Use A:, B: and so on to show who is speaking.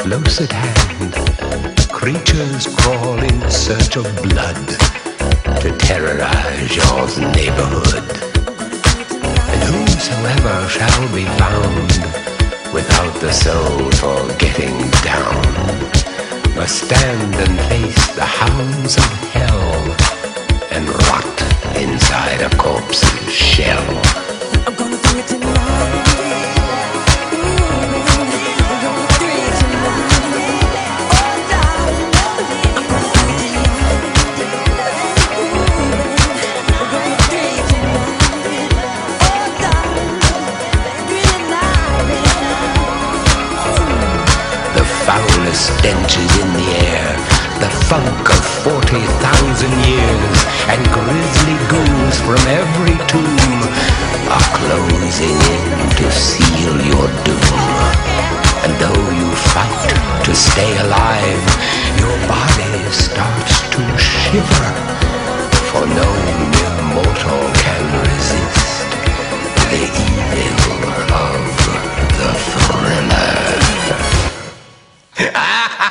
A: close at hand, creatures crawl in search of blood to terrorize your neighborhood. And whosoever shall be found without the soul for getting down must stand and face the hounds of hell foulest stench is in the air, the funk of 40,000 years, and grisly ghouls from every tomb are closing in to seal your doom. And though you fight to stay alive, your body starts to shiver